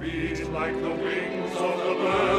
beat like the wings of the bird.